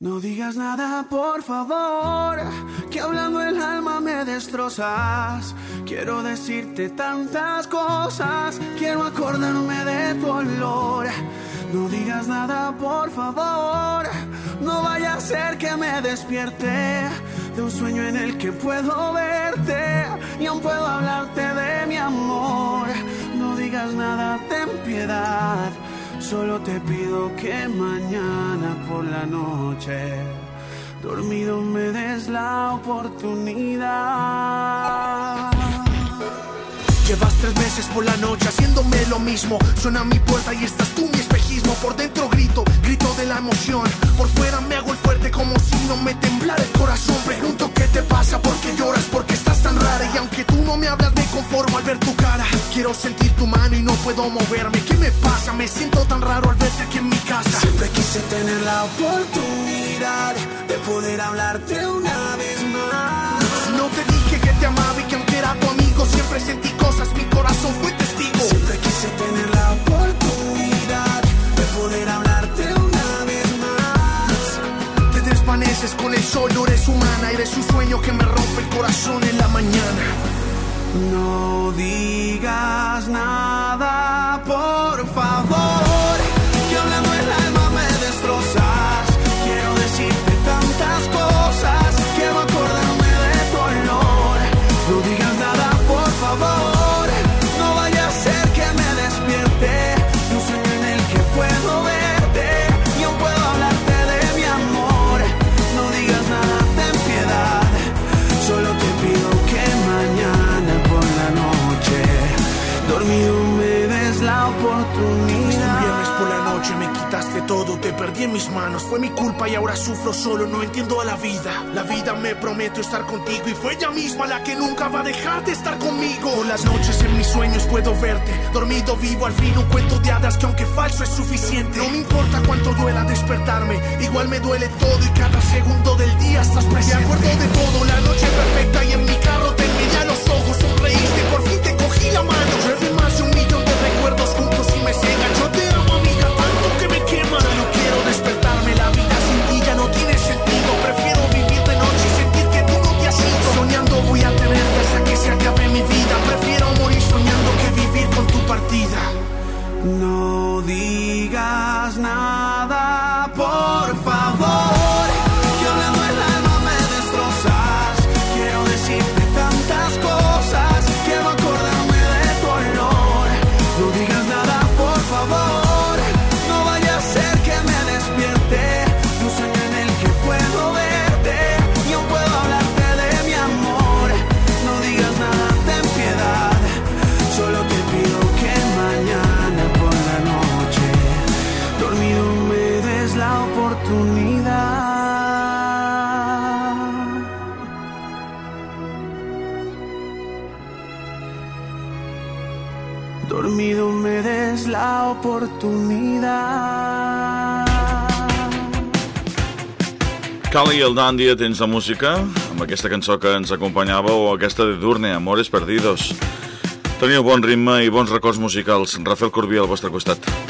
No digas nada, por favor, que hablando el alma me destrozas. Quiero decirte tantas cosas, quiero acordarme de tu olor. No digas nada, por favor, no vaya a ser que me despierte de un sueño en el que puedo verte y aún puedo hablarte de mi amor. No digas nada, ten piedad Solo te pido que mañana por la noche, dormido me des la oportunidad. Llevas tres meses por la noche haciéndome lo mismo. Suena mi puerta y estás tú mi espejismo. Por dentro grito, grito de la emoción. Por fuera me hago el fuerte como si no me temblara el corazón. Pregunto qué te pasa, por qué lloras, por qué estás tan rara. Y aunque tú no me hablas, me conformo al ver tu cara. Quiero sentir tu mano y no puedo moverme. ¿Qué me pasa? Me siento tan raro al verte aquí en mi casa. Siempre quise tener la oportunidad de poder hablarte una vez más. No te dije que te amaba y que aunque era tu amigo, siempre sentí cosas. Mi corazón fue testigo. Siempre quise tener la oportunidad de poder hablarte una vez más. Te desvaneces con el sol, no eres humana. Eres un sueño que me rompe el corazón en la mañana. No digas nada, por favor, Fue mi culpa y ahora sufro solo, no entiendo a la vida. La vida me prometió estar contigo y fue ella misma la que nunca va a dejar de estar conmigo. Por las noches en mis sueños puedo verte, dormido vivo al fin un cuento de hadas que aunque falso es suficiente. No me importa cuánto duela despertarme, igual me duele todo y cada segundo del día estás presente. Me acuerdo de todo, la noche perfecta y en mi carro te partida. No i el Dandy a temps de música, amb aquesta cançó que ens acompanyava o aquesta de Durne, Amores Perdidos. Teniu bon ritme i bons records musicals. Rafael Corbí al vostre costat.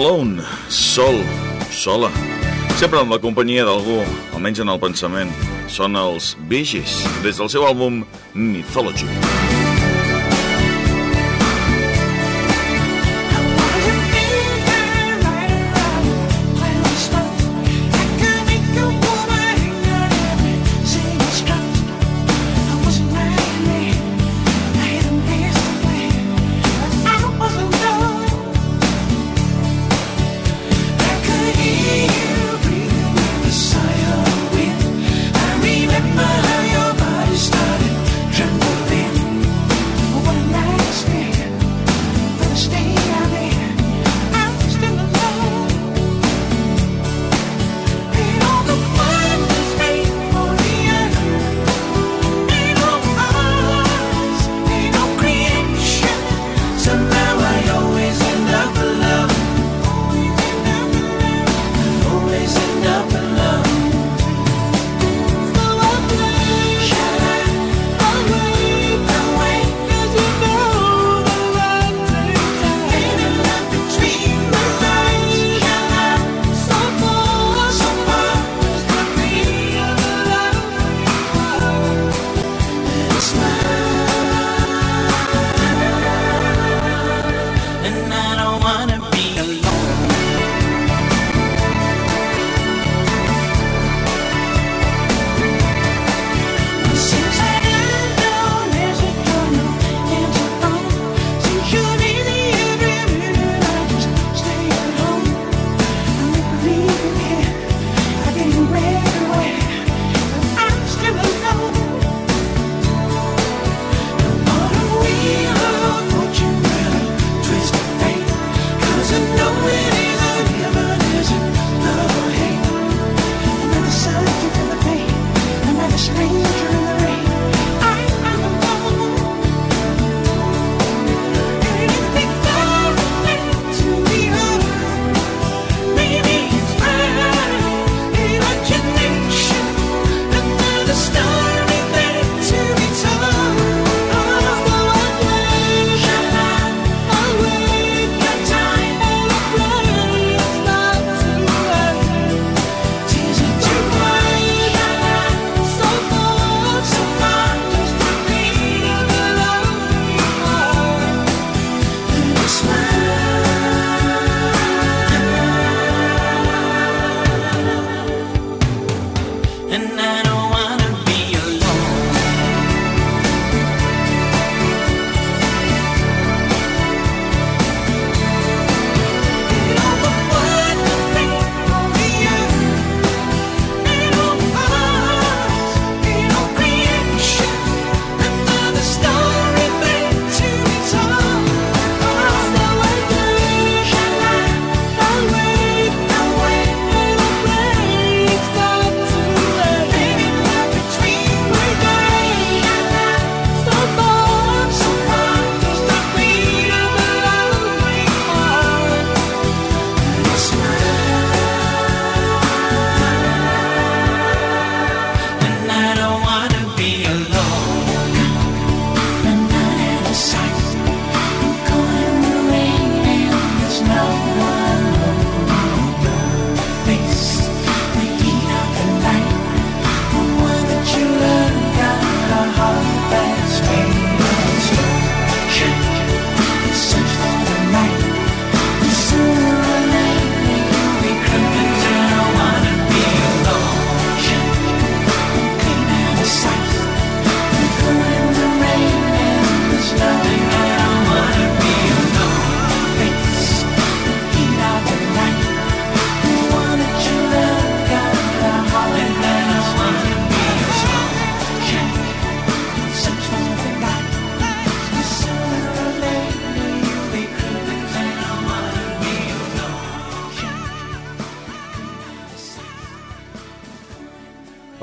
Alone, sol, sola. Sempre amb la companyia d'algú, almenys en el pensament. Són els Bee Gees, des del seu àlbum Mythology.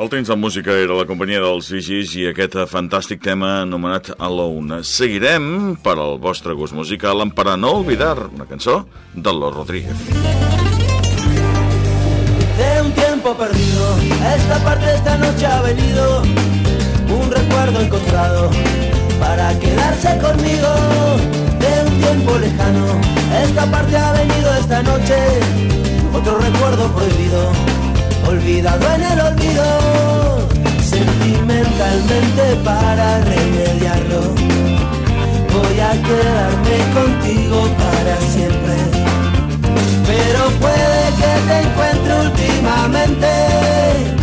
El temps de música era la companyia dels Vigis i aquest fantàstic tema anomenat Alone. Seguirem, per al vostre gust musical, amb Para no olvidar, una cançó de Los Rodríguez. De un tiempo perdido, esta parte esta noche ha venido un recuerdo encontrado para quedarse conmigo. De un tiempo lejano, esta parte ha venido esta noche, otro recuerdo prohibido, olvidado en el olvido, sentimentalmente para remediarlo. Voy a quedarme contigo para siempre, pero puede que te encuentre últimamente.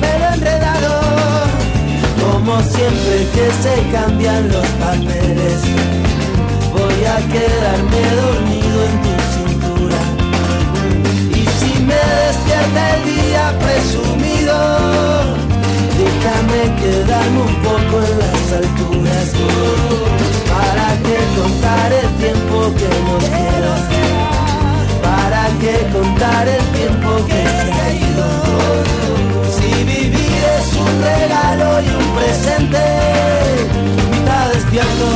Pelo enredado. Como siempre que se cambian los papeles, voy a quedarme dormido en tu cintura. Y si me despierta el día presumido, déjame quedarme un poco en las alturas. Para que contar el tiempo que nos queda. Para que contar el tiempo que se ha ido. Un regalo y un presente, mitad despierto,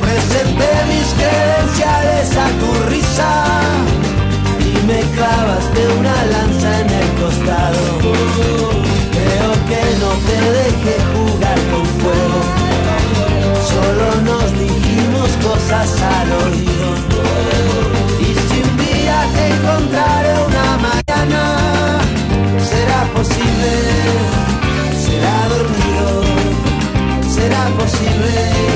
Presenté mis credenciales a tu risa y me clavaste una lanza en el costado. Creo que no te dejé jugar con fuego. Solo nos dijimos cosas al oído. Y si un día te encontraré una mañana, será posible, away.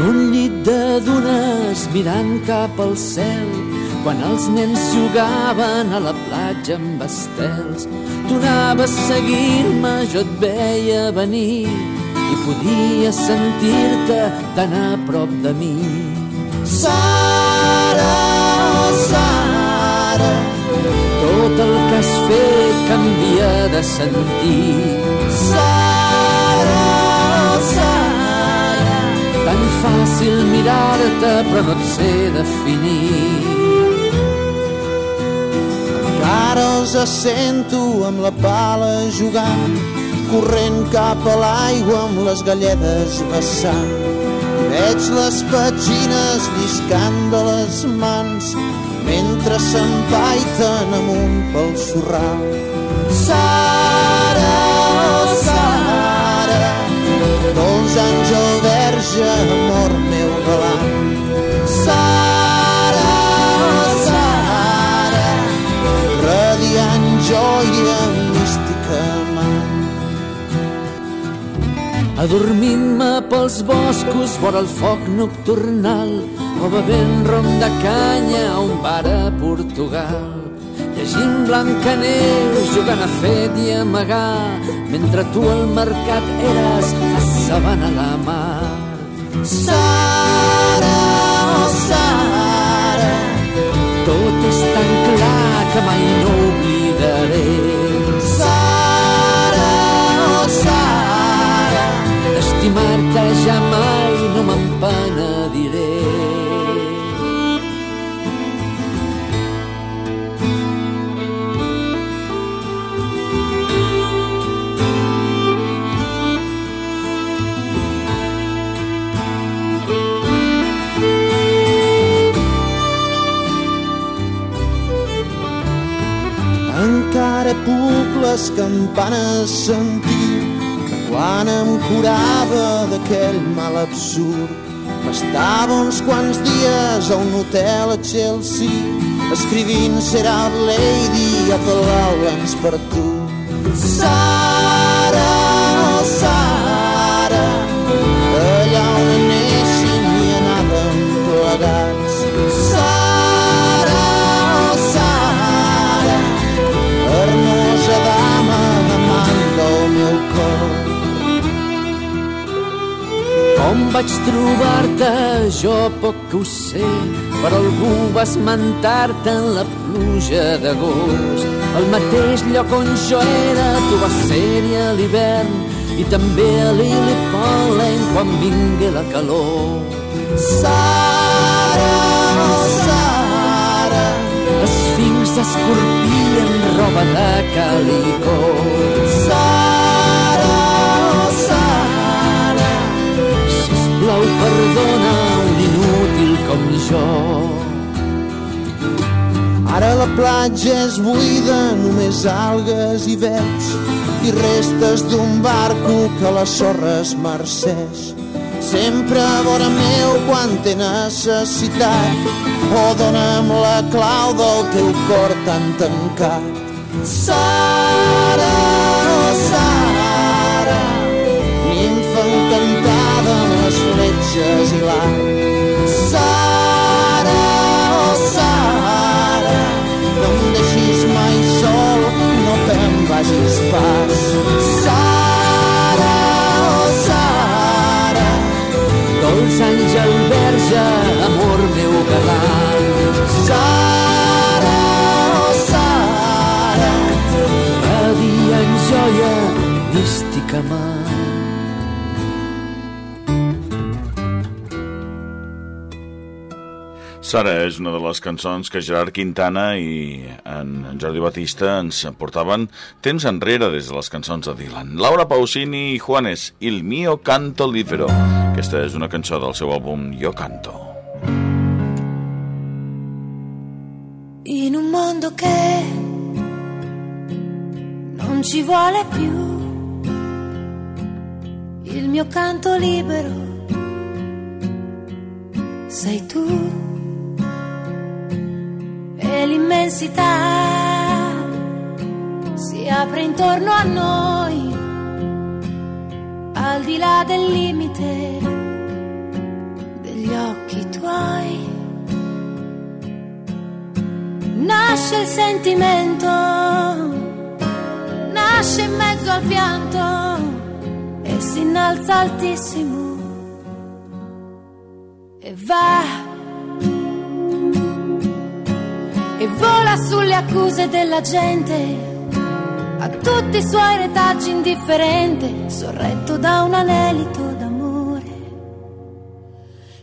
En un llit de dunes mirant cap al cel quan els nens jugaven a la platja amb estels. Tu anaves seguint-me jo et veia venir i podia sentir-te tan a prop de mi. Sara, Sara tot el que has fet canvia de sentir. Sara, fàcil mirar-te però no et sé definir Encara els sento amb la pala jugant, corrent cap a l'aigua amb les galledes vessant. Veig les petxines lliscant de les mans mentre s'empaiten amunt pel sorral. Sara, Pels boscos vora el foc nocturnal o bevent rom de canya a un bar a Portugal. Llegint Blancaneus, jugant a fet i amagar, mentre tu al mercat eres a sabana la mar. Sara, oh Sara, Tot és tan clar que mai no oblidaré d'estimar-te ja mai no me'n penediré. encara puc les campanes sentir quan em curava d'aquell mal absurd. Estava uns quants dies a un hotel a Chelsea escrivint Serà Lady of the Lowlands per tu. Sara, vaig trobar-te, jo poc que ho sé, però algú va esmentar-te en la pluja d'agost. Al mateix lloc on jo era, tu vas ser-hi a l'hivern, i també a Lily Pollen quan vingué la calor. Sara, Sara, Esfinx d'escorpí en roba de calicó. Sara, perdona un inútil com jo. Ara la platja és buida, només algues i veig i restes d'un barco que la sorra es marceix. Sempre a vora meu quan té necessitat o dona'm la clau del teu cor tan tancat. Sara, oh Sara, nimfa encantada lá. Sara és una de les cançons que Gerard Quintana i en Jordi Batista ens portaven temps enrere des de les cançons de Dylan. Laura Pausini i Juanes, Il mio canto libero. Aquesta és una cançó del seu àlbum Yo canto. In un mondo che non ci vuole più il mio canto libero sei tu l'immensità si apre intorno a noi al di là del limite degli occhi tuoi. Nasce il sentimento, nasce in mezzo al pianto e si innalza altissimo e va sulle accuse della gente. A tutti i suoi retaggi indifferente, sorretto da un anelito d'amore,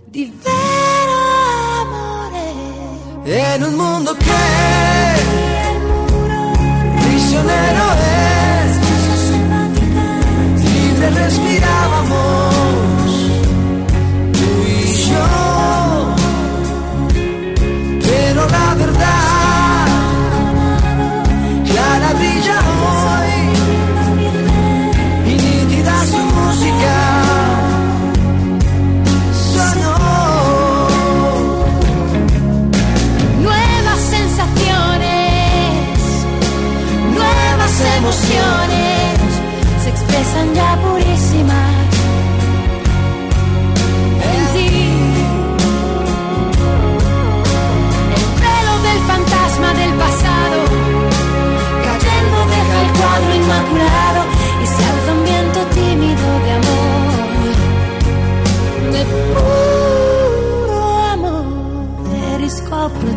di vero amore. E in un mondo che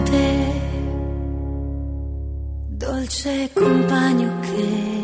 te, dolce compagno che...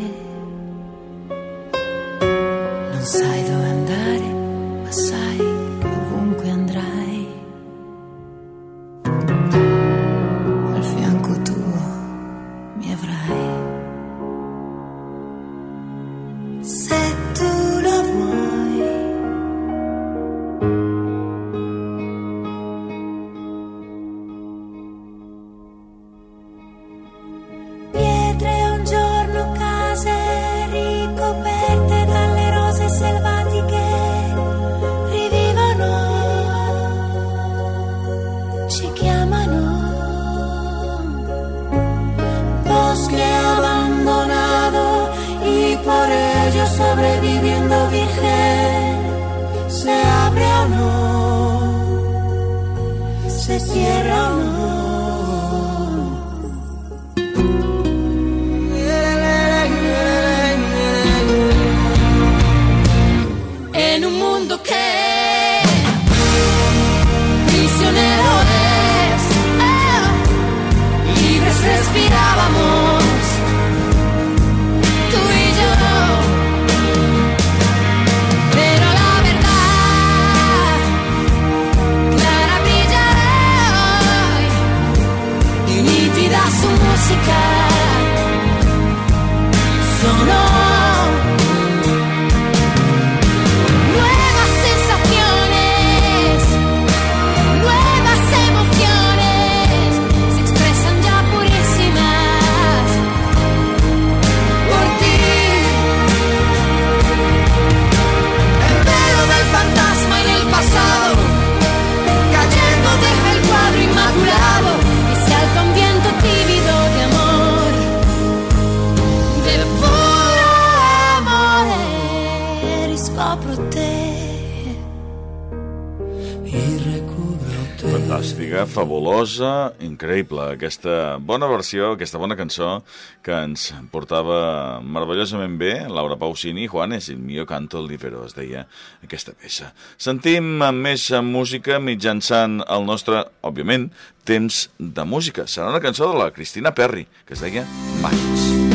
Que fabulosa, increïble, aquesta bona versió, aquesta bona cançó que ens portava meravellosament bé Laura Pausini, Juanes, el millor canto libero, es deia aquesta peça. Sentim més música mitjançant el nostre, òbviament, temps de música. Serà una cançó de la Cristina Perry, que es deia Mans. Mans.